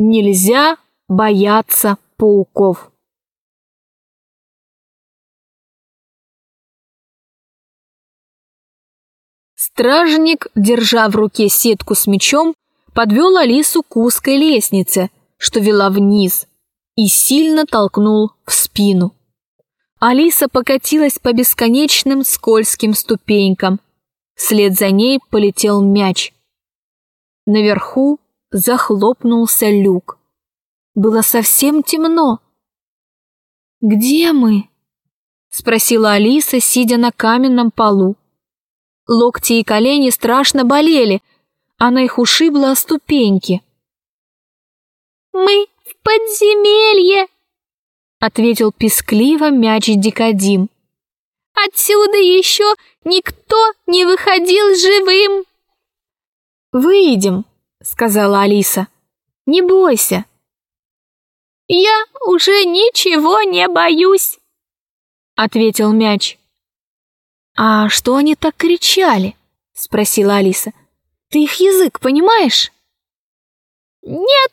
Нельзя бояться пауков. Стражник, держа в руке сетку с мечом, подвел Алису к узкой лестнице, что вела вниз, и сильно толкнул в спину. Алиса покатилась по бесконечным скользким ступенькам. Вслед за ней полетел мяч. Наверху захлопнулся люк. Было совсем темно. «Где мы?» — спросила Алиса, сидя на каменном полу. Локти и колени страшно болели, она их ушибла о ступеньки. «Мы в подземелье!» — ответил пескливо мяч Дикодим. «Отсюда еще никто не выходил живым!» «Выйдем!» — сказала Алиса. «Не бойся!» «Я уже ничего не боюсь!» — ответил мяч. «А что они так кричали?» — спросила Алиса. «Ты их язык понимаешь?» «Нет,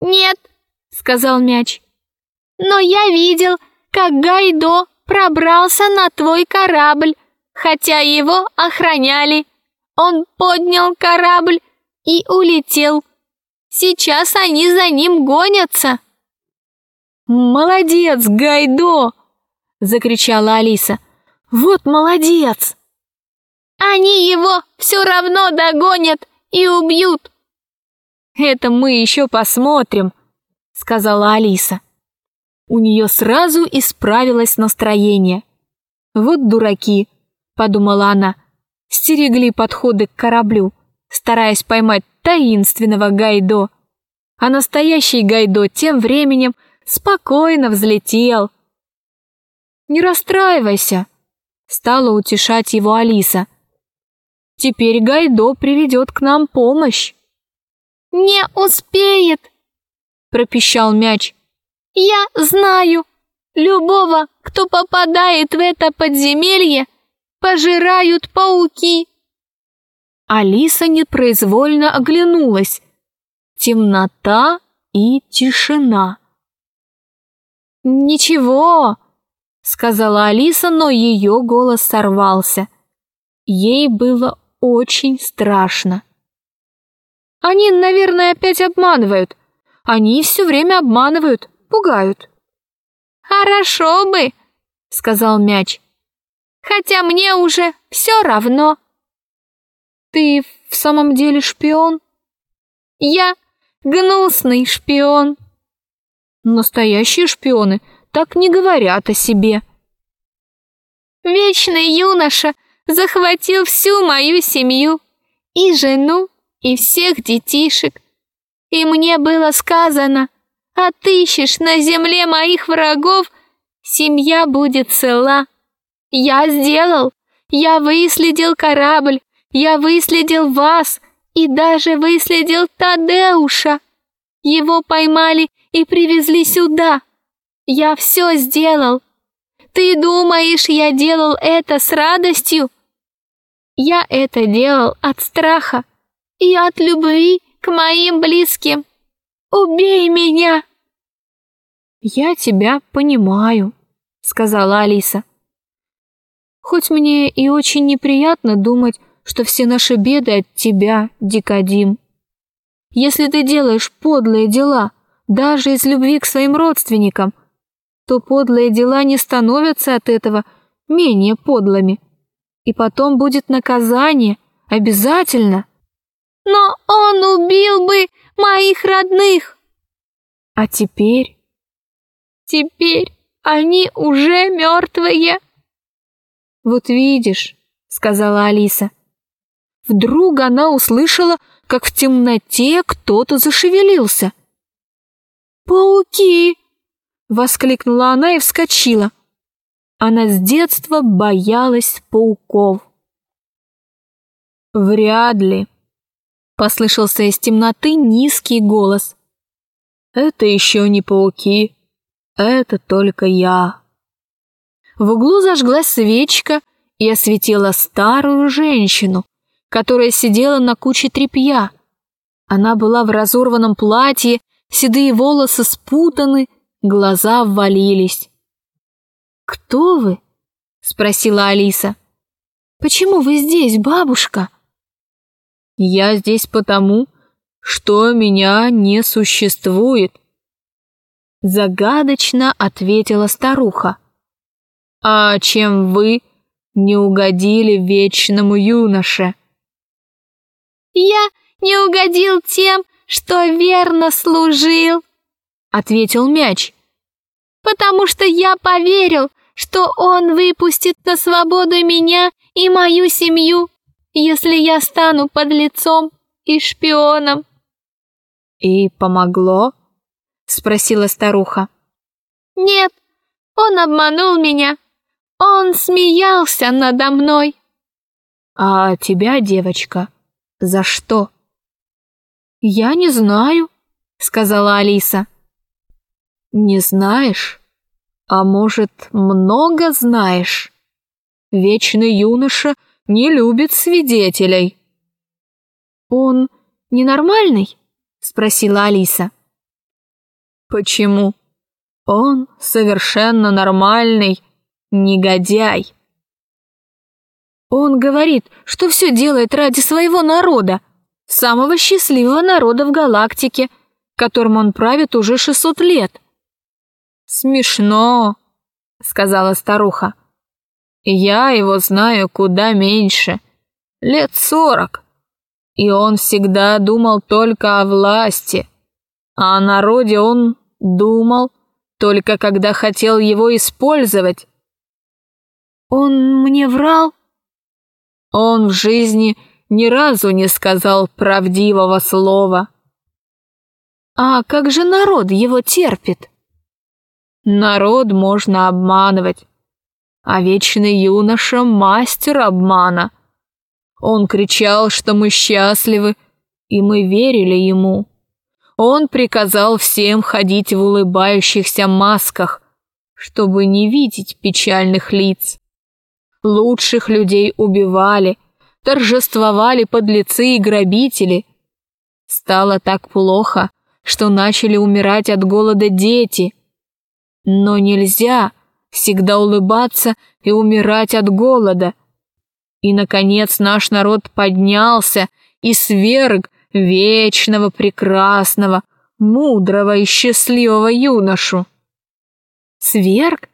нет», — сказал мяч. «Но я видел, как Гайдо пробрался на твой корабль, хотя его охраняли. Он поднял корабль и улетел. Сейчас они за ним гонятся». «Молодец, Гайдо!» — закричала Алиса. Вот молодец! Они его все равно догонят и убьют. Это мы еще посмотрим, сказала Алиса. У нее сразу исправилось настроение. Вот дураки, подумала она, стерегли подходы к кораблю, стараясь поймать таинственного Гайдо. А настоящий Гайдо тем временем спокойно взлетел. Не расстраивайся, Стала утешать его Алиса. «Теперь Гайдо приведет к нам помощь». «Не успеет!» – пропищал мяч. «Я знаю, любого, кто попадает в это подземелье, пожирают пауки». Алиса непроизвольно оглянулась. Темнота и тишина. «Ничего, сказала Алиса, но ее голос сорвался. Ей было очень страшно. Они, наверное, опять обманывают. Они все время обманывают, пугают. Хорошо бы, сказал мяч. Хотя мне уже все равно. Ты в самом деле шпион? Я гнусный шпион. Настоящие шпионы так не говорят о себе. Вечный юноша захватил всю мою семью, и жену, и всех детишек. И мне было сказано, отыщешь на земле моих врагов, семья будет цела. Я сделал, я выследил корабль, я выследил вас и даже выследил Тадеуша. Его поймали и привезли сюда. Я все сделал. Ты думаешь, я делал это с радостью? Я это делал от страха и от любви к моим близким. Убей меня!» «Я тебя понимаю», — сказала Алиса. «Хоть мне и очень неприятно думать, что все наши беды от тебя, Дикодим. Если ты делаешь подлые дела, даже из любви к своим родственникам, — то подлые дела не становятся от этого менее подлыми. И потом будет наказание, обязательно. Но он убил бы моих родных. А теперь? Теперь они уже мертвые. Вот видишь, сказала Алиса. Вдруг она услышала, как в темноте кто-то зашевелился. «Пауки!» Воскликнула она и вскочила. Она с детства боялась пауков. «Вряд ли», — послышался из темноты низкий голос. «Это еще не пауки, это только я». В углу зажглась свечка и осветила старую женщину, которая сидела на куче тряпья. Она была в разорванном платье, седые волосы спутаны, глаза ввалились. «Кто вы?» — спросила Алиса. «Почему вы здесь, бабушка?» «Я здесь потому, что меня не существует», — загадочно ответила старуха. «А чем вы не угодили вечному юноше?» «Я не угодил тем, что верно служил», — ответил мяч. «Потому что я поверил, что он выпустит на свободу меня и мою семью, если я стану под лицом и шпионом». «И помогло?» — спросила старуха. «Нет, он обманул меня. Он смеялся надо мной». «А тебя, девочка, за что?» «Я не знаю», — сказала Алиса. «Не знаешь? А может, много знаешь? Вечный юноша не любит свидетелей». «Он ненормальный?» — спросила Алиса. «Почему? Он совершенно нормальный негодяй». Он говорит, что все делает ради своего народа, самого счастливого народа в галактике, которым он правит уже 600 лет. «Смешно», — сказала старуха. «Я его знаю куда меньше, лет сорок, и он всегда думал только о власти, а о народе он думал только когда хотел его использовать». «Он мне врал?» Он в жизни ни разу не сказал правдивого слова. А как же народ его терпит? Народ можно обманывать, а вечный юноша — мастер обмана. Он кричал, что мы счастливы, и мы верили ему. Он приказал всем ходить в улыбающихся масках, чтобы не видеть печальных лиц. Лучших людей убивали, торжествовали подлецы и грабители. Стало так плохо, что начали умирать от голода дети. Но нельзя всегда улыбаться и умирать от голода. И, наконец, наш народ поднялся и сверг вечного, прекрасного, мудрого и счастливого юношу. Сверг?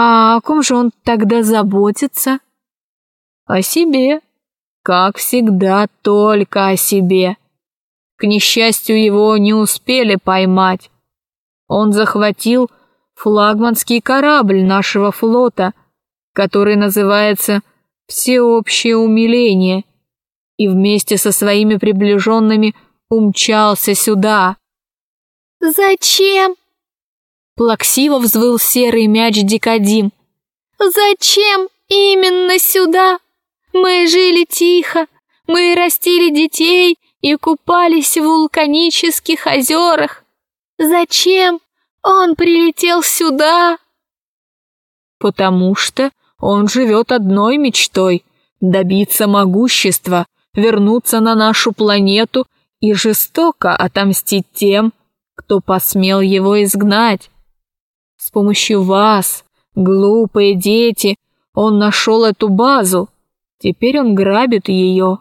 А о ком же он тогда заботится? О себе. Как всегда, только о себе. К несчастью, его не успели поймать. Он захватил флагманский корабль нашего флота, который называется «Всеобщее умиление», и вместе со своими приближенными умчался сюда. «Зачем?» Плаксиво взвыл серый мяч Дикадим. «Зачем именно сюда? Мы жили тихо, мы растили детей и купались в вулканических озерах. Зачем он прилетел сюда?» «Потому что он живет одной мечтой — добиться могущества, вернуться на нашу планету и жестоко отомстить тем, кто посмел его изгнать. С помощью вас, глупые дети, он нашел эту базу. Теперь он грабит ее.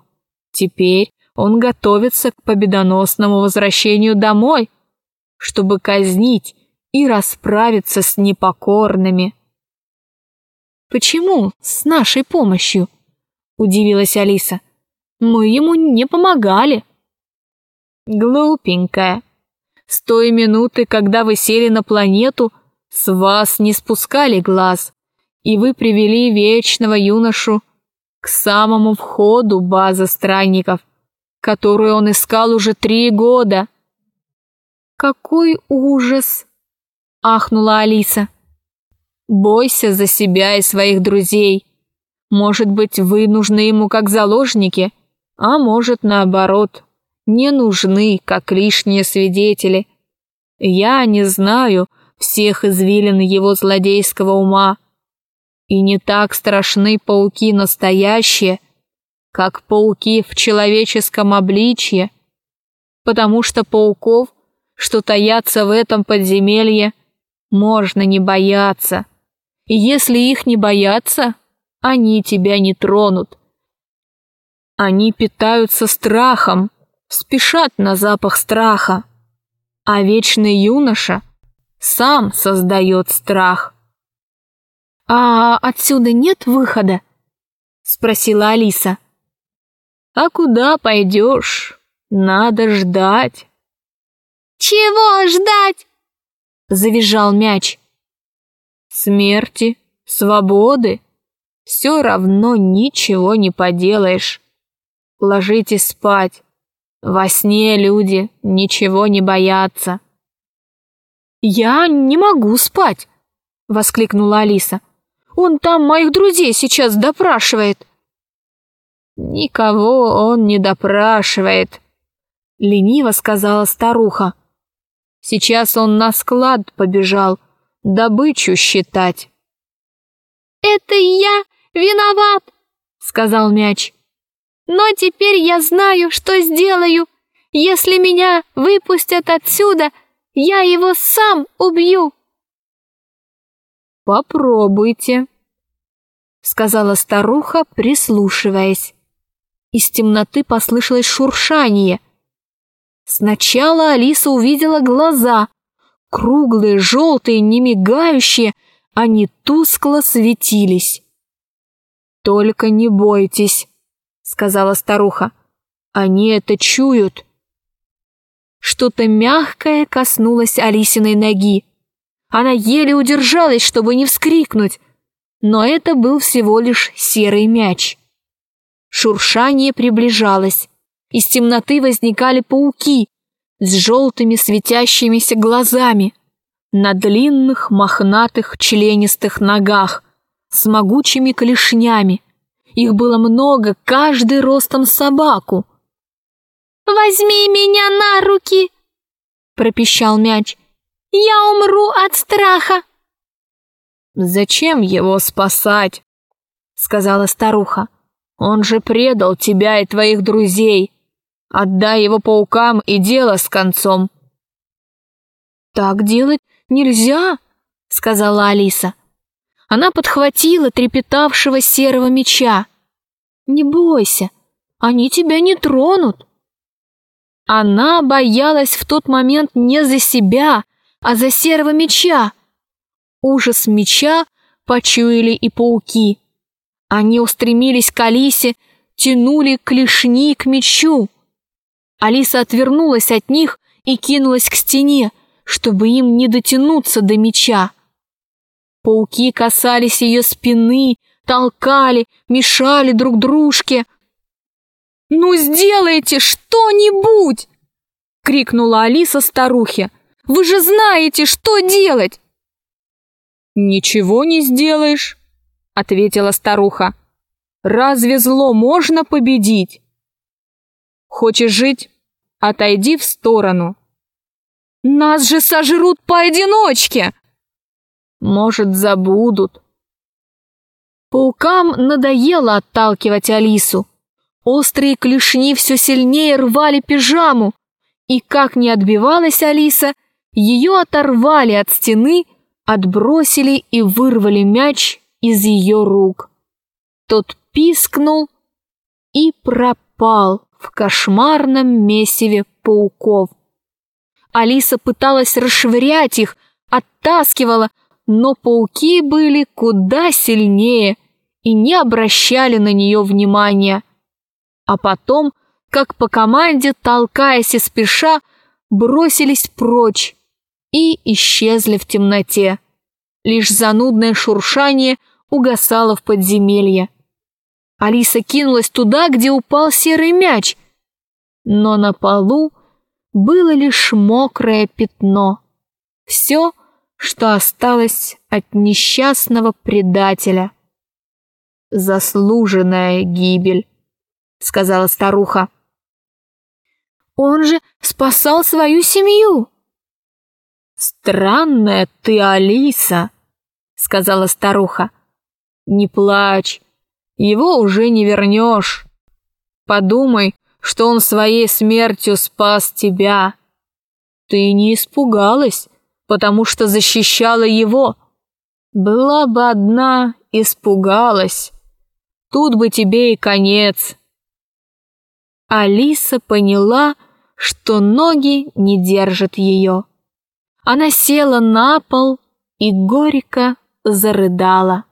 Теперь он готовится к победоносному возвращению домой, чтобы казнить и расправиться с непокорными. «Почему с нашей помощью?» – удивилась Алиса. «Мы ему не помогали». «Глупенькая. С той минуты, когда вы сели на планету – с вас не спускали глаз, и вы привели вечного юношу к самому входу базы странников, которую он искал уже три года. «Какой ужас!» — ахнула Алиса. «Бойся за себя и своих друзей. Может быть, вы нужны ему как заложники, а может, наоборот, не нужны, как лишние свидетели. Я не знаю, всех извилин его злодейского ума. И не так страшны пауки настоящие, как пауки в человеческом обличье. потому что пауков, что таятся в этом подземелье, можно не бояться. И если их не бояться, они тебя не тронут. Они питаются страхом, спешат на запах страха. А вечный юноша сам создает страх. «А отсюда нет выхода?» — спросила Алиса. «А куда пойдешь? Надо ждать». «Чего ждать?» — завизжал мяч. «Смерти, свободы. Все равно ничего не поделаешь. Ложитесь спать. Во сне люди ничего не боятся». «Я не могу спать!» — воскликнула Алиса. «Он там моих друзей сейчас допрашивает». «Никого он не допрашивает», — лениво сказала старуха. «Сейчас он на склад побежал, добычу считать». «Это я виноват», — сказал мяч. «Но теперь я знаю, что сделаю. Если меня выпустят отсюда, — я его сам убью!» «Попробуйте», — сказала старуха, прислушиваясь. Из темноты послышалось шуршание. Сначала Алиса увидела глаза, круглые, желтые, не мигающие, они тускло светились. «Только не бойтесь», — сказала старуха, — «они это чуют». Что-то мягкое коснулось Алисиной ноги. Она еле удержалась, чтобы не вскрикнуть, но это был всего лишь серый мяч. Шуршание приближалось. Из темноты возникали пауки с желтыми светящимися глазами на длинных, мохнатых, членистых ногах с могучими клешнями. Их было много, каждый ростом собаку — «Возьми меня на руки!» — пропищал мяч. «Я умру от страха!» «Зачем его спасать?» — сказала старуха. «Он же предал тебя и твоих друзей. Отдай его паукам и дело с концом». «Так делать нельзя», — сказала Алиса. Она подхватила трепетавшего серого меча. «Не бойся, они тебя не тронут». Она боялась в тот момент не за себя, а за серого меча. Ужас меча почуяли и пауки. Они устремились к Алисе, тянули клешни к мечу. Алиса отвернулась от них и кинулась к стене, чтобы им не дотянуться до меча. Пауки касались ее спины, толкали, мешали друг дружке — «Ну сделайте что-нибудь!» — крикнула Алиса старухе. «Вы же знаете, что делать!» «Ничего не сделаешь», — ответила старуха. «Разве зло можно победить? Хочешь жить? Отойди в сторону». «Нас же сожрут поодиночке!» «Может, забудут». Паукам надоело отталкивать Алису. Острые клешни все сильнее рвали пижаму, и как не отбивалась Алиса, ее оторвали от стены, отбросили и вырвали мяч из ее рук. Тот пискнул и пропал в кошмарном месиве пауков. Алиса пыталась расшвырять их, оттаскивала, но пауки были куда сильнее и не обращали на нее внимания а потом, как по команде, толкаясь и спеша, бросились прочь и исчезли в темноте. Лишь занудное шуршание угасало в подземелье. Алиса кинулась туда, где упал серый мяч, но на полу было лишь мокрое пятно. Все, что осталось от несчастного предателя. Заслуженная гибель. — сказала старуха. «Он же спасал свою семью!» «Странная ты, Алиса!» — сказала старуха. «Не плачь, его уже не вернешь. Подумай, что он своей смертью спас тебя. Ты не испугалась, потому что защищала его. Была бы одна, испугалась. Тут бы тебе и конец. Алиса поняла, что ноги не держат ее. Она села на пол и горько зарыдала.